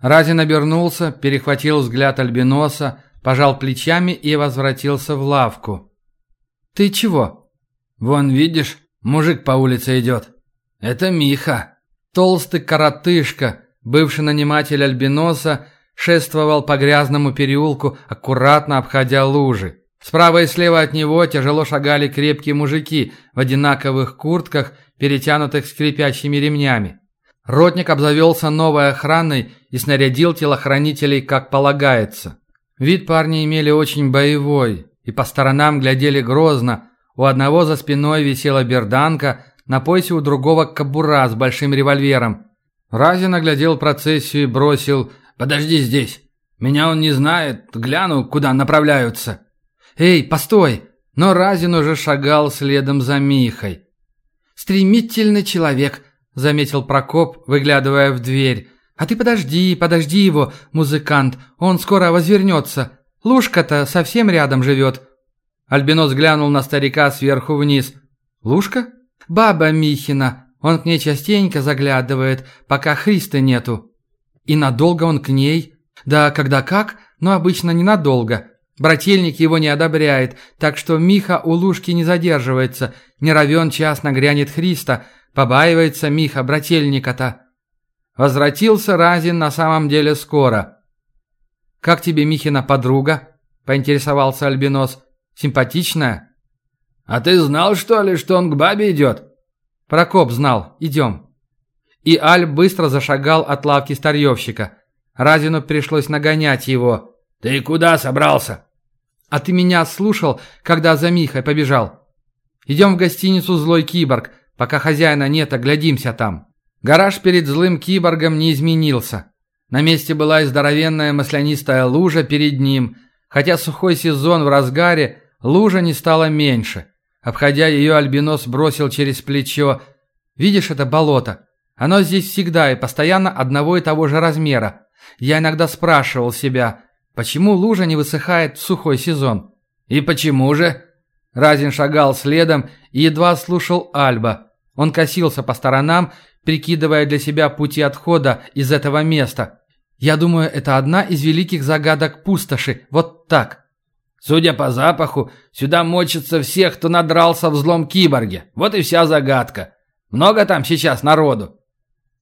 Разин обернулся, перехватил взгляд Альбиноса, пожал плечами и возвратился в лавку. «Ты чего?» «Вон, видишь, мужик по улице идет. Это Миха». Толстый коротышка, бывший наниматель Альбиноса, шествовал по грязному переулку, аккуратно обходя лужи. Справа и слева от него тяжело шагали крепкие мужики в одинаковых куртках, перетянутых скрипящими ремнями. Ротник обзавелся новой охраной и снарядил телохранителей как полагается. Вид парни имели очень боевой, и по сторонам глядели грозно. У одного за спиной висела берданка, на поясе у другого кобура с большим револьвером. Разин оглядел процессию и бросил «Подожди здесь. Меня он не знает. Гляну, куда направляются». «Эй, постой!» Но Разин уже шагал следом за Михой. «Стремительный человек», — заметил Прокоп, выглядывая в дверь. «А ты подожди, подожди его, музыкант, он скоро возвернется. Лушка-то совсем рядом живет». Альбинос глянул на старика сверху вниз. «Лушка?» «Баба Михина. Он к ней частенько заглядывает, пока Христа нету». «И надолго он к ней?» «Да, когда как, но обычно ненадолго. Брательник его не одобряет, так что Миха у Лушки не задерживается. Не равен час нагрянет Христа. Побаивается Миха брательника-то». Возвратился Разин на самом деле скоро. «Как тебе Михина подруга?» – поинтересовался Альбинос. «Симпатичная?» «А ты знал, что ли, что он к бабе идет?» «Прокоп знал. Идем». И Аль быстро зашагал от лавки старьевщика. Разину пришлось нагонять его. «Ты куда собрался?» «А ты меня слушал, когда за Михой побежал?» «Идем в гостиницу «Злой киборг». Пока хозяина нет, оглядимся там». Гараж перед злым киборгом не изменился. На месте была и здоровенная маслянистая лужа перед ним. Хотя сухой сезон в разгаре, лужа не стала меньше. Обходя ее, Альбинос бросил через плечо. «Видишь это болото? Оно здесь всегда и постоянно одного и того же размера. Я иногда спрашивал себя, почему лужа не высыхает в сухой сезон?» «И почему же?» Разин шагал следом и едва слушал Альба. Он косился по сторонам, прикидывая для себя пути отхода из этого места. Я думаю, это одна из великих загадок пустоши. Вот так. Судя по запаху, сюда мочится всех, кто надрался в злом киборге. Вот и вся загадка. Много там сейчас народу?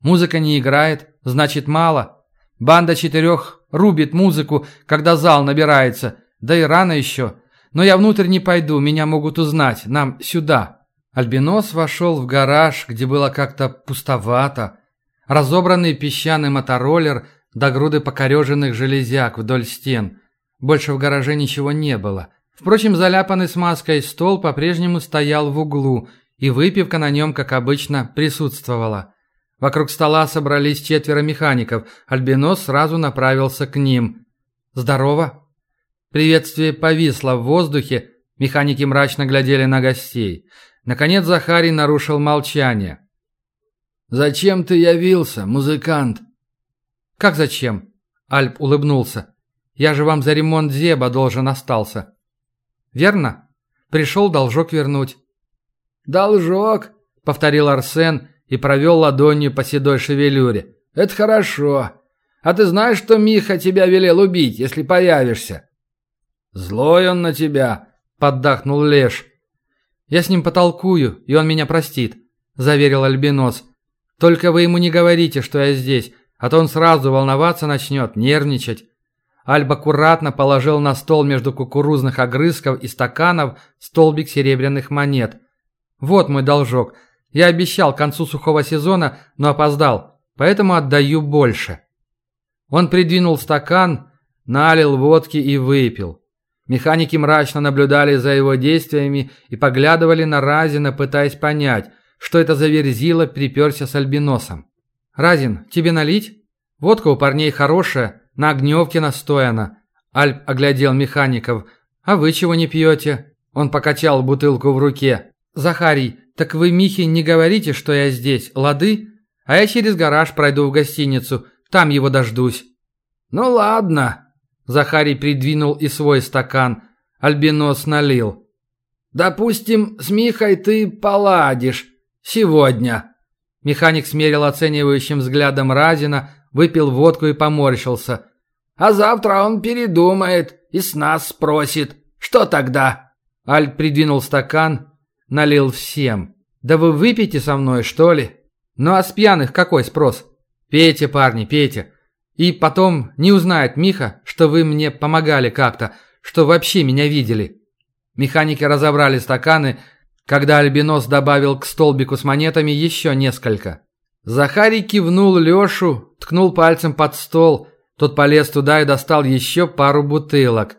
Музыка не играет, значит мало. Банда четырех рубит музыку, когда зал набирается. Да и рано еще. Но я внутрь не пойду, меня могут узнать. Нам сюда. Альбинос вошел в гараж, где было как-то пустовато. Разобранный песчаный мотороллер до груды покореженных железяк вдоль стен. Больше в гараже ничего не было. Впрочем, заляпанный смазкой стол по-прежнему стоял в углу, и выпивка на нем, как обычно, присутствовала. Вокруг стола собрались четверо механиков. Альбинос сразу направился к ним. «Здорово!» Приветствие повисло в воздухе. Механики мрачно глядели на гостей. Наконец Захарий нарушил молчание. «Зачем ты явился, музыкант?» «Как зачем?» Альп улыбнулся. «Я же вам за ремонт Зеба должен остался». «Верно? Пришел должок вернуть». «Должок», — повторил Арсен и провел ладонью по седой шевелюре. «Это хорошо. А ты знаешь, что Миха тебя велел убить, если появишься?» «Злой он на тебя», — поддахнул Леш. «Я с ним потолкую, и он меня простит», – заверил Альбинос. «Только вы ему не говорите, что я здесь, а то он сразу волноваться начнет, нервничать». Альб аккуратно положил на стол между кукурузных огрызков и стаканов столбик серебряных монет. «Вот мой должок. Я обещал к концу сухого сезона, но опоздал, поэтому отдаю больше». Он придвинул стакан, налил водки и выпил. Механики мрачно наблюдали за его действиями и поглядывали на Разина, пытаясь понять, что это за верзила приперся с альбиносом. «Разин, тебе налить? Водка у парней хорошая, на огневке настояна». Альп оглядел механиков. «А вы чего не пьете?» Он покачал бутылку в руке. «Захарий, так вы Михе не говорите, что я здесь, лады? А я через гараж пройду в гостиницу, там его дождусь». «Ну ладно», Захарий придвинул и свой стакан. Альбинос налил. «Допустим, с Михой ты поладишь. Сегодня». Механик смерил оценивающим взглядом Разина, выпил водку и поморщился. «А завтра он передумает и с нас спросит. Что тогда?» Альп придвинул стакан, налил всем. «Да вы выпейте со мной, что ли?» «Ну а с пьяных какой спрос?» «Пейте, парни, пейте. И потом не узнает Миха, что вы мне помогали как-то, что вообще меня видели». Механики разобрали стаканы, когда Альбинос добавил к столбику с монетами еще несколько. Захарий кивнул Лешу, ткнул пальцем под стол. Тот полез туда и достал еще пару бутылок.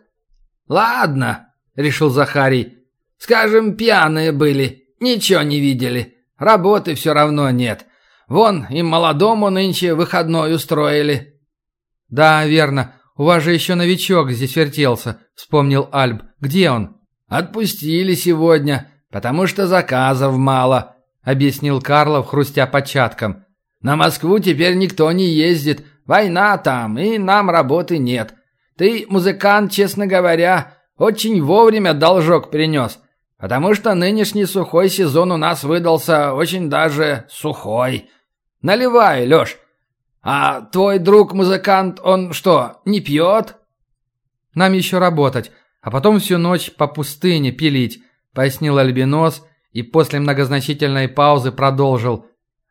«Ладно», — решил Захарий. «Скажем, пьяные были, ничего не видели. Работы все равно нет. Вон, им молодому нынче выходной устроили». «Да, верно. У вас же еще новичок здесь вертелся», — вспомнил Альб. «Где он?» «Отпустили сегодня, потому что заказов мало», — объяснил Карлов, хрустя початком. «На Москву теперь никто не ездит. Война там, и нам работы нет. Ты, музыкант, честно говоря, очень вовремя должок принес, потому что нынешний сухой сезон у нас выдался очень даже сухой. Наливай, Лёш. А твой друг-музыкант, он что, не пьет?» «Нам еще работать, а потом всю ночь по пустыне пилить», — пояснил Альбинос и после многозначительной паузы продолжил.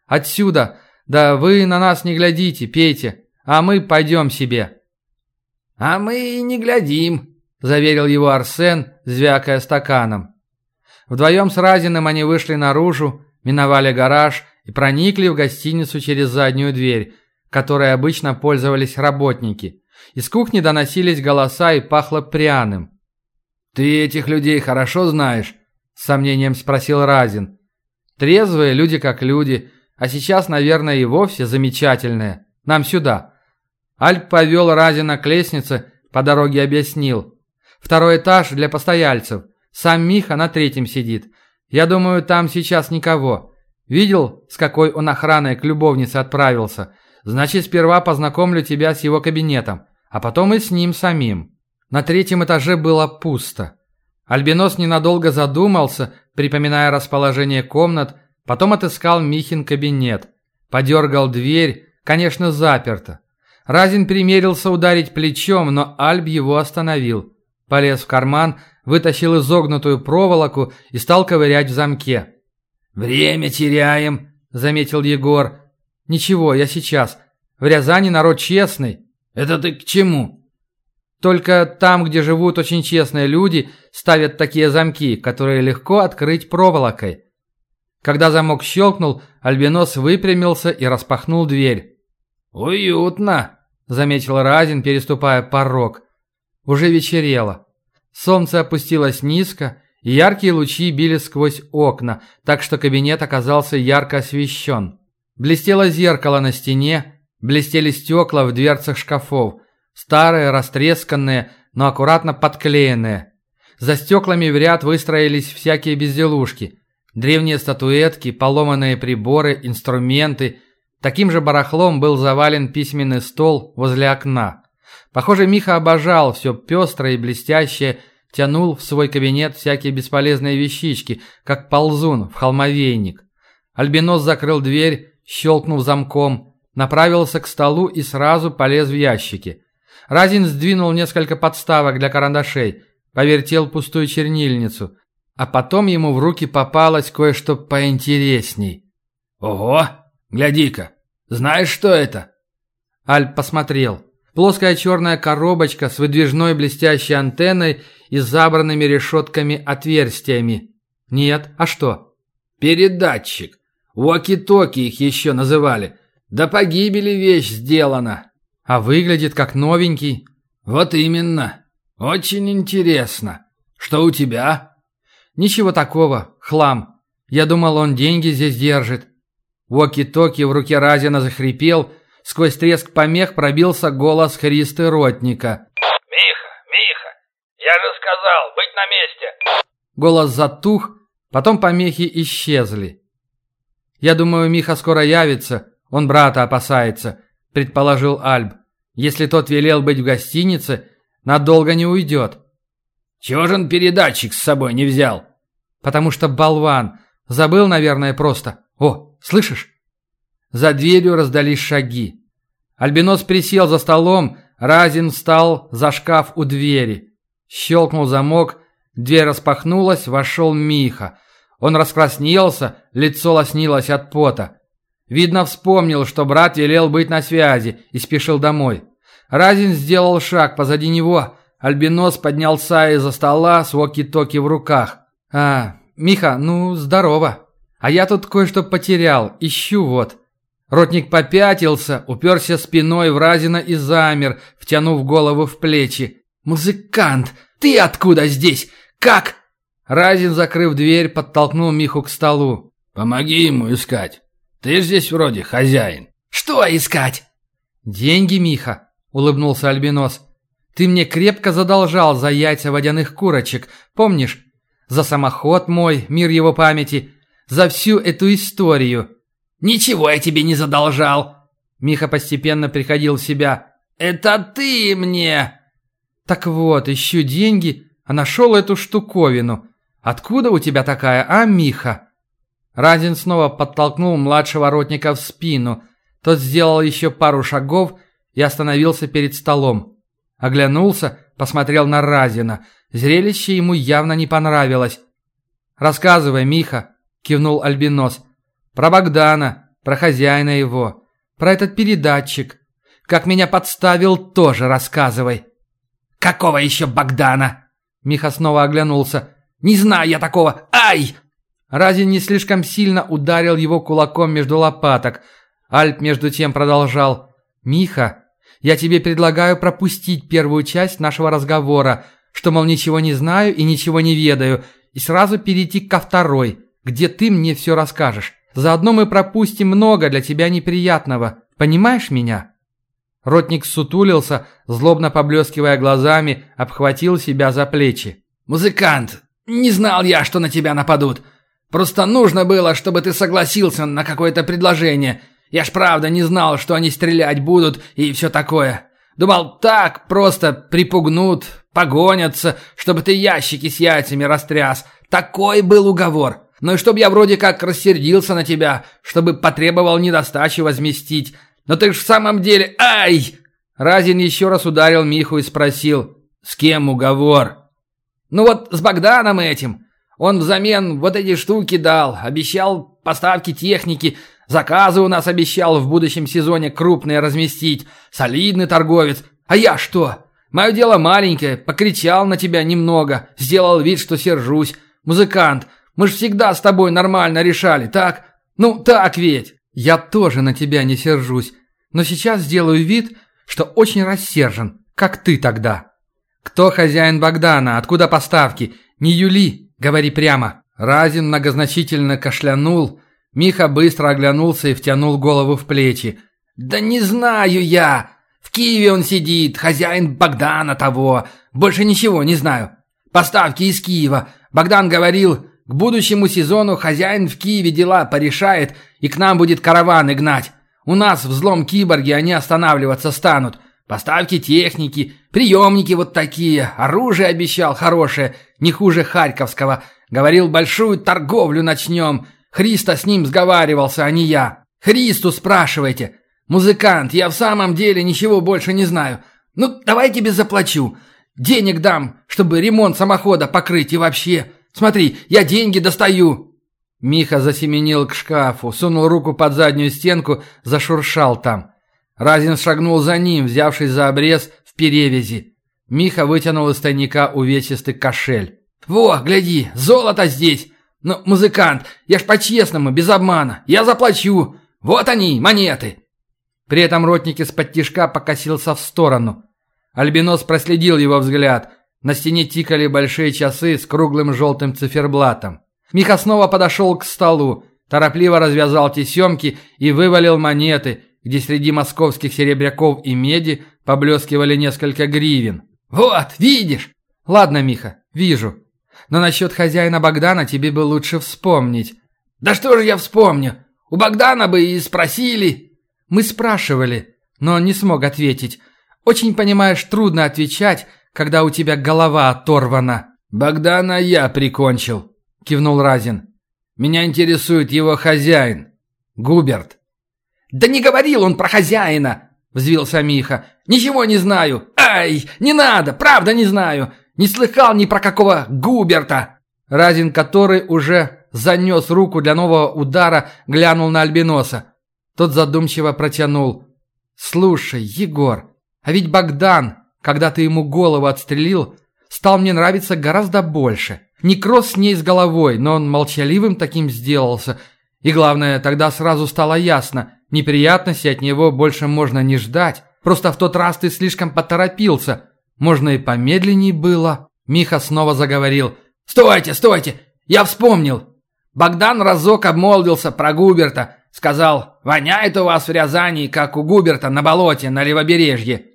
«Отсюда! Да вы на нас не глядите, пейте, а мы пойдем себе». «А мы и не глядим», – заверил его Арсен, звякая стаканом. Вдвоем с Разиным они вышли наружу, миновали гараж и проникли в гостиницу через заднюю дверь, которой обычно пользовались работники. Из кухни доносились голоса и пахло пряным. «Ты этих людей хорошо знаешь?» – с сомнением спросил Разин. «Трезвые люди как люди, а сейчас, наверное, и вовсе замечательные. Нам сюда». Альп повел Разина к лестнице, по дороге объяснил. «Второй этаж для постояльцев. Сам Миха на третьем сидит. Я думаю, там сейчас никого. Видел, с какой он охраной к любовнице отправился? Значит, сперва познакомлю тебя с его кабинетом, а потом и с ним самим». На третьем этаже было пусто. Альбинос ненадолго задумался, припоминая расположение комнат, потом отыскал Михин кабинет. Подергал дверь, конечно, заперто. Разин примерился ударить плечом, но Альб его остановил. Полез в карман, вытащил изогнутую проволоку и стал ковырять в замке. «Время теряем», — заметил Егор. «Ничего, я сейчас. В Рязани народ честный». «Это ты к чему?» «Только там, где живут очень честные люди, ставят такие замки, которые легко открыть проволокой». Когда замок щелкнул, Альбинос выпрямился и распахнул дверь. «Уютно», заметил Разин, переступая порог. Уже вечерело. Солнце опустилось низко, и яркие лучи били сквозь окна, так что кабинет оказался ярко освещен. Блестело зеркало на стене, блестели стекла в дверцах шкафов, старые, растресканные, но аккуратно подклеенные. За стеклами в ряд выстроились всякие безделушки. Древние статуэтки, поломанные приборы, инструменты – Таким же барахлом был завален письменный стол возле окна. Похоже, Миха обожал все пестрое и блестящее, тянул в свой кабинет всякие бесполезные вещички, как ползун в холмовейник. Альбинос закрыл дверь, щелкнув замком, направился к столу и сразу полез в ящики. Разин сдвинул несколько подставок для карандашей, повертел пустую чернильницу, а потом ему в руки попалось кое-что поинтересней. «Ого!» «Гляди-ка! Знаешь, что это?» Альп посмотрел. Плоская черная коробочка с выдвижной блестящей антенной и забранными решетками-отверстиями. «Нет, а что?» «Передатчик. Уоки-токи их еще называли. До погибели вещь сделана». «А выглядит как новенький». «Вот именно. Очень интересно. Что у тебя?» «Ничего такого. Хлам. Я думал, он деньги здесь держит. Воки-токи в руке Разина захрипел, сквозь треск помех пробился голос Христы Ротника. «Миха, Миха, я же сказал, быть на месте!» Голос затух, потом помехи исчезли. «Я думаю, Миха скоро явится, он брата опасается», — предположил Альб. «Если тот велел быть в гостинице, надолго не уйдет». «Чего же он передатчик с собой не взял?» «Потому что болван. Забыл, наверное, просто. О, Слышишь?» За дверью раздались шаги. Альбинос присел за столом, Разин встал за шкаф у двери. Щелкнул замок, дверь распахнулась, вошел Миха. Он раскраснелся, лицо лоснилось от пота. Видно, вспомнил, что брат велел быть на связи и спешил домой. Разин сделал шаг позади него. Альбинос поднялся из-за стола с воки-токи в руках. «А, Миха, ну, здорово. А я тут кое-что потерял, ищу вот». Ротник попятился, уперся спиной в Разина и замер, втянув голову в плечи. «Музыкант, ты откуда здесь? Как?» Разин, закрыв дверь, подтолкнул Миху к столу. «Помоги ему искать. Ты ж здесь вроде хозяин». «Что искать?» «Деньги, Миха», — улыбнулся Альбинос. «Ты мне крепко задолжал за яйца водяных курочек, помнишь? За самоход мой, мир его памяти, за всю эту историю». «Ничего я тебе не задолжал!» Миха постепенно приходил в себя. «Это ты мне!» «Так вот, ищу деньги, а нашел эту штуковину. Откуда у тебя такая, а, Миха?» Разин снова подтолкнул младшего ротника в спину. Тот сделал еще пару шагов и остановился перед столом. Оглянулся, посмотрел на Разина. Зрелище ему явно не понравилось. «Рассказывай, Миха», — кивнул Альбинос. Про Богдана, про хозяина его, про этот передатчик. Как меня подставил, тоже рассказывай. Какого еще Богдана? Миха снова оглянулся. Не знаю я такого. Ай! Разин не слишком сильно ударил его кулаком между лопаток. Альп между тем продолжал. «Миха, я тебе предлагаю пропустить первую часть нашего разговора, что, мол, ничего не знаю и ничего не ведаю, и сразу перейти ко второй, где ты мне все расскажешь. Заодно мы пропустим много для тебя неприятного. Понимаешь меня?» Ротник сутулился, злобно поблескивая глазами, обхватил себя за плечи. «Музыкант, не знал я, что на тебя нападут. Просто нужно было, чтобы ты согласился на какое-то предложение. Я ж правда не знал, что они стрелять будут и все такое. Думал, так просто припугнут, погонятся, чтобы ты ящики с яйцами растряс. Такой был уговор. Ну и чтобы я вроде как рассердился на тебя, чтобы потребовал недостачи возместить. Но ты ж в самом деле... Ай!» Разин еще раз ударил Миху и спросил, «С кем уговор?» «Ну вот с Богданом этим. Он взамен вот эти штуки дал, обещал поставки техники, заказы у нас обещал в будущем сезоне крупные разместить. Солидный торговец. А я что? Мое дело маленькое, покричал на тебя немного, сделал вид, что сержусь. Музыкант, мы ж всегда с тобой нормально решали, так? Ну, так ведь!» «Я тоже на тебя не сержусь, но сейчас сделаю вид, что очень рассержен, как ты тогда. Кто хозяин Богдана? Откуда поставки? Не Юли, говори прямо». Разин многозначительно кашлянул. Миха быстро оглянулся и втянул голову в плечи. «Да не знаю я! В Киеве он сидит, хозяин Богдана того. Больше ничего не знаю. Поставки из Киева. Богдан говорил, к будущему сезону хозяин в Киеве дела порешает и к нам будет караваны гнать. У нас взлом киборги они останавливаться станут. Поставки техники, приемники вот такие, оружие обещал хорошее, не хуже Харьковского. Говорил, большую торговлю начнем. Христа с ним сговаривался, а не я. Христу спрашивайте. Музыкант, я в самом деле ничего больше не знаю. Ну, давай тебе заплачу. Денег дам, чтобы ремонт самохода покрыть и вообще... Смотри, я деньги достаю!» Миха засеменил к шкафу, сунул руку под заднюю стенку, зашуршал там. Разин шагнул за ним, взявшись за обрез в перевязи. Миха вытянул из тайника увесистый кошель. «Во, гляди, золото здесь! Ну, музыкант, я ж по-честному, без обмана. Я заплачу. Вот они, монеты!» При этом ротник из-под тишка покосился в сторону. Альбинос проследил его взгляд, на стене тикали большие часы с круглым желтым циферблатом. Миха снова подошел к столу, торопливо развязал тесемки и вывалил монеты, где среди московских серебряков и меди поблескивали несколько гривен. «Вот, видишь?» «Ладно, Миха, вижу. Но насчет хозяина Богдана тебе бы лучше вспомнить». «Да что же я вспомню? У Богдана бы и спросили». «Мы спрашивали, но он не смог ответить. Очень, понимаешь, трудно отвечать, когда у тебя голова оторвана». «Богдана я прикончил», — кивнул Разин. «Меня интересует его хозяин, Губерт». «Да не говорил он про хозяина!» — взвился Миха. «Ничего не знаю! Ай, не надо, правда не знаю! Не слыхал ни про какого Губерта!» Разин, который уже занес руку для нового удара, глянул на Альбиноса. Тот задумчиво протянул. «Слушай, Егор, а ведь Богдан, когда ты ему голову отстрелил, стал мне нравиться гораздо больше. Не кросс с ней с головой, но он молчаливым таким сделался. И главное, тогда сразу стало ясно, неприятностей от него больше можно не ждать. Просто в тот раз ты слишком поторопился. Можно и помедленней было». Миха снова заговорил. «Стойте, стойте! Я вспомнил! Богдан разок обмолвился про Губерта. Сказал, воняет у вас в Рязани, как у Губерта на болоте на левобережье.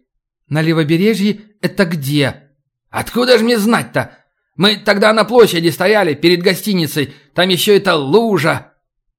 На левобережье это где? Откуда же мне знать-то? Мы тогда на площади стояли, перед гостиницей. Там еще это лужа.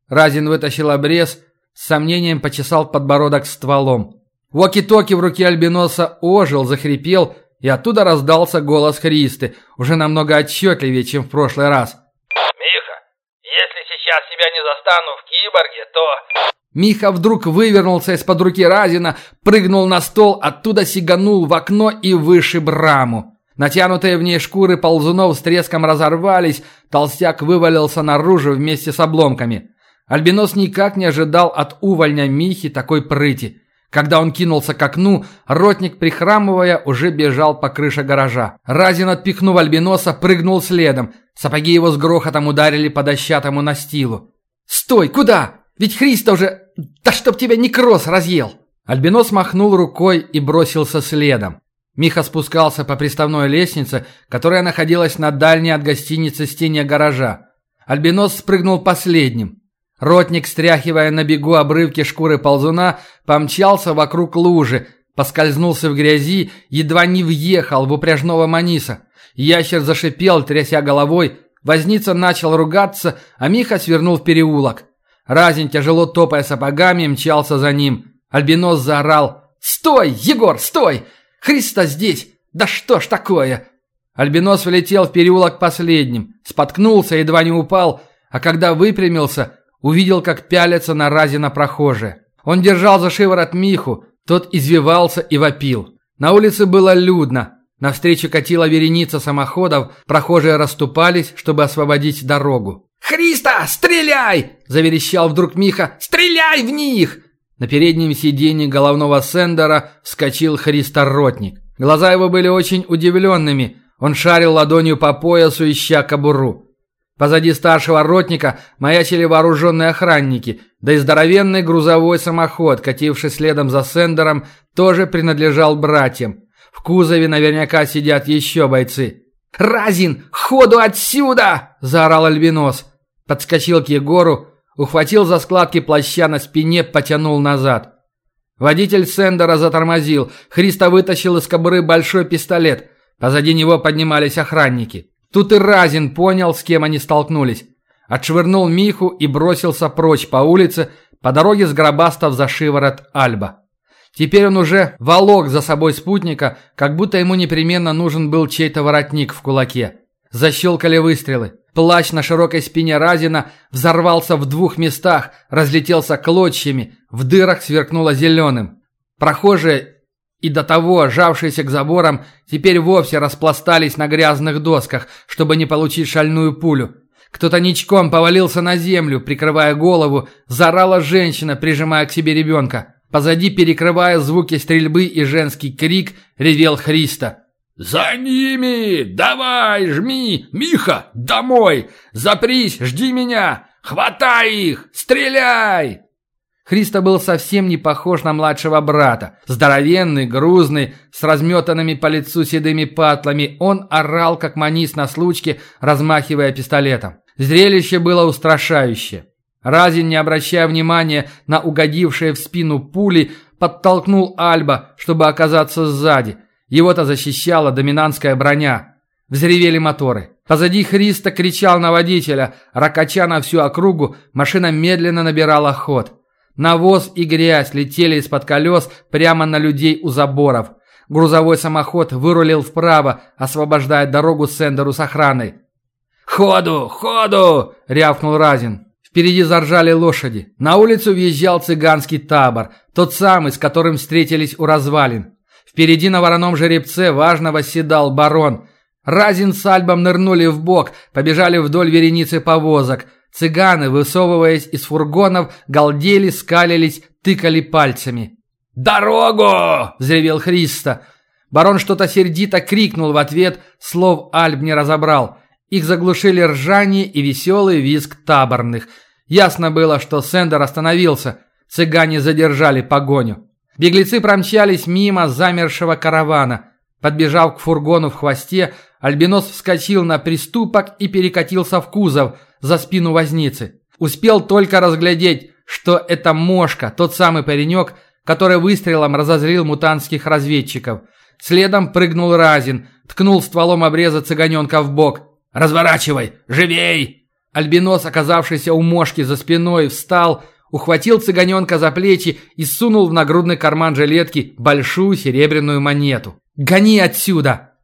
Разин вытащил обрез, с сомнением почесал подбородок стволом. Воки-токи в руке Альбиноса ожил, захрипел, и оттуда раздался голос Христы, уже намного отчетливее, чем в прошлый раз. «Миха, если сейчас тебя не застану в киборге, то...» Миха вдруг вывернулся из-под руки Разина, прыгнул на стол, оттуда сиганул в окно и вышиб раму. Натянутые в ней шкуры ползунов с треском разорвались, толстяк вывалился наружу вместе с обломками. Альбинос никак не ожидал от увольня Михи такой прыти. Когда он кинулся к окну, ротник, прихрамывая, уже бежал по крыше гаража. Разин, отпихнув Альбиноса, прыгнул следом. Сапоги его с грохотом ударили по дощатому настилу. «Стой! Куда? Ведь Христа уже... Да чтоб тебя некроз разъел!» Альбинос махнул рукой и бросился следом. Миха спускался по приставной лестнице, которая находилась на дальней от гостиницы стене гаража. Альбинос спрыгнул последним. Ротник, стряхивая на бегу обрывки шкуры ползуна, помчался вокруг лужи, поскользнулся в грязи, едва не въехал в упряжного маниса. Ящер зашипел, тряся головой, возница начал ругаться, а Миха свернул в переулок. Разин, тяжело топая сапогами, мчался за ним. Альбинос заорал «Стой, Егор, стой! Христа здесь! Да что ж такое?» Альбинос влетел в переулок последним, споткнулся, едва не упал, а когда выпрямился, увидел, как пялятся на Разина прохожие. Он держал за шиворот Миху, тот извивался и вопил. На улице было людно. Навстречу катила вереница самоходов, прохожие расступались, чтобы освободить дорогу. «Христа, стреляй!» – заверещал вдруг Миха. «Стреляй в них!» На переднем сиденье головного сендера вскочил Христа Ротник. Глаза его были очень удивленными. Он шарил ладонью по поясу, ища кобуру. Позади старшего ротника маячили вооруженные охранники, да и здоровенный грузовой самоход, кативший следом за Сендером, тоже принадлежал братьям. В кузове наверняка сидят еще бойцы. «Разин, ходу отсюда!» – заорал Альбинос. Подскочил к Егору, ухватил за складки плаща на спине, потянул назад. Водитель Сендера затормозил. Христа вытащил из кобуры большой пистолет. Позади него поднимались охранники. Тут и Разин понял, с кем они столкнулись. Отшвырнул Миху и бросился прочь по улице, по дороге с гробастов за шиворот Альба. Теперь он уже волок за собой спутника, как будто ему непременно нужен был чей-то воротник в кулаке. Защелкали выстрелы. Плащ на широкой спине Разина взорвался в двух местах, разлетелся клочьями, в дырах сверкнуло зеленым. Прохожие и до того, жавшиеся к заборам, теперь вовсе распластались на грязных досках, чтобы не получить шальную пулю. Кто-то ничком повалился на землю, прикрывая голову, заорала женщина, прижимая к себе ребенка. Позади, перекрывая звуки стрельбы и женский крик, ревел Христа. «За ними! Давай, жми! Миха, домой! Запрись, жди меня! Хватай их! Стреляй!» Христа был совсем не похож на младшего брата. Здоровенный, грузный, с разметанными по лицу седыми патлами, он орал, как манис на случке, размахивая пистолетом. Зрелище было устрашающее. Разин, не обращая внимания на угодившие в спину пули, подтолкнул Альба, чтобы оказаться сзади. Его-то защищала доминантская броня. Взревели моторы. Позади Христа кричал на водителя, ракача на всю округу, машина медленно набирала ход. Навоз и грязь летели из-под колес прямо на людей у заборов. Грузовой самоход вырулил вправо, освобождая дорогу Сендеру с охраной. «Ходу! Ходу!» – рявкнул Разин. Впереди заржали лошади. На улицу въезжал цыганский табор. Тот самый, с которым встретились у развалин. Впереди на вороном жеребце важно восседал барон. Разин с Альбом нырнули в бок, побежали вдоль вереницы повозок. Цыганы, высовываясь из фургонов, галдели, скалились, тыкали пальцами. «Дорогу!» – взревел Христа. Барон что-то сердито крикнул в ответ, слов Альб не разобрал. Их заглушили ржание и веселый визг таборных. Ясно было, что Сендер остановился. Цыгане задержали погоню. Беглецы промчались мимо замершего каравана. Подбежав к фургону в хвосте, Альбинос вскочил на приступок и перекатился в кузов за спину возницы. Успел только разглядеть, что это Мошка, тот самый паренек, который выстрелом разозлил мутанских разведчиков. Следом прыгнул Разин, ткнул стволом обреза цыганенка в бок. «Разворачивай! Живей!» Альбинос, оказавшийся у Мошки за спиной, встал, ухватил цыганенка за плечи и сунул в нагрудный карман жилетки большую серебряную монету. «Гони отсюда!»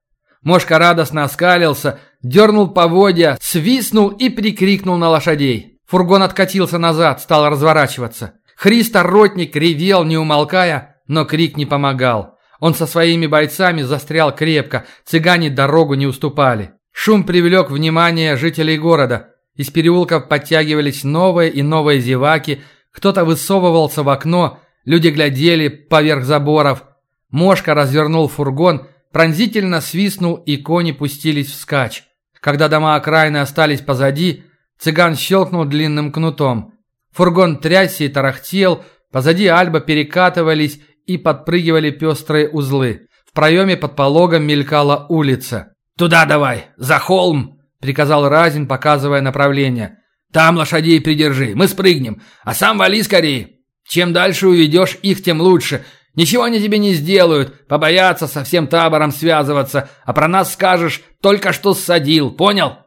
Мошка радостно оскалился, дернул поводья, свистнул и прикрикнул на лошадей. Фургон откатился назад, стал разворачиваться. Христа Ротник ревел, не умолкая, но крик не помогал. Он со своими бойцами застрял крепко, цыгане дорогу не уступали. Шум привлек внимание жителей города. Из переулков подтягивались новые и новые зеваки, кто-то высовывался в окно, люди глядели поверх заборов. Мошка развернул фургон, пронзительно свистнул, и кони пустились вскачь. Когда дома окраины остались позади, цыган щелкнул длинным кнутом. Фургон трясся и тарахтел, позади Альба перекатывались и подпрыгивали пестрые узлы. В проеме под пологом мелькала улица. «Туда давай, за холм!» – приказал Разин, показывая направление. «Там лошадей придержи, мы спрыгнем, а сам вали скорее. Чем дальше уведешь их, тем лучше. Ничего они тебе не сделают, побоятся со всем табором связываться, а про нас скажешь, только что ссадил, понял?»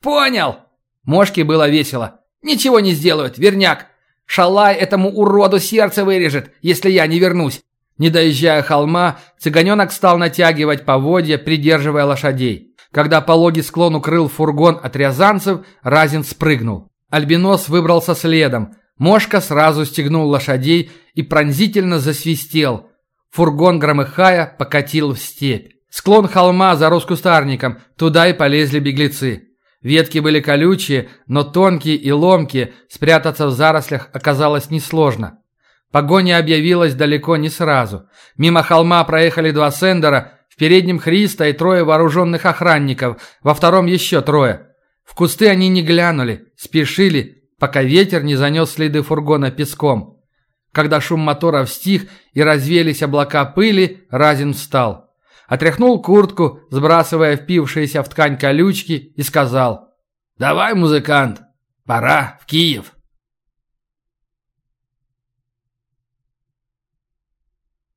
«Понял!» Мошке было весело. «Ничего не сделают, верняк. Шалай этому уроду сердце вырежет, если я не вернусь. Не доезжая холма, цыганенок стал натягивать поводья, придерживая лошадей. Когда пологий склон укрыл фургон от рязанцев, Разин спрыгнул. Альбинос выбрался следом. Мошка сразу стегнул лошадей и пронзительно засвистел. Фургон, громыхая, покатил в степь. Склон холма зарос кустарником, туда и полезли беглецы. Ветки были колючие, но тонкие и ломкие, спрятаться в зарослях оказалось несложно. Погоня объявилась далеко не сразу. Мимо холма проехали два сендера, в переднем Христа и трое вооруженных охранников, во втором еще трое. В кусты они не глянули, спешили, пока ветер не занес следы фургона песком. Когда шум мотора стих и развелись облака пыли, Разин встал. Отряхнул куртку, сбрасывая впившиеся в ткань колючки, и сказал «Давай, музыкант, пора в Киев».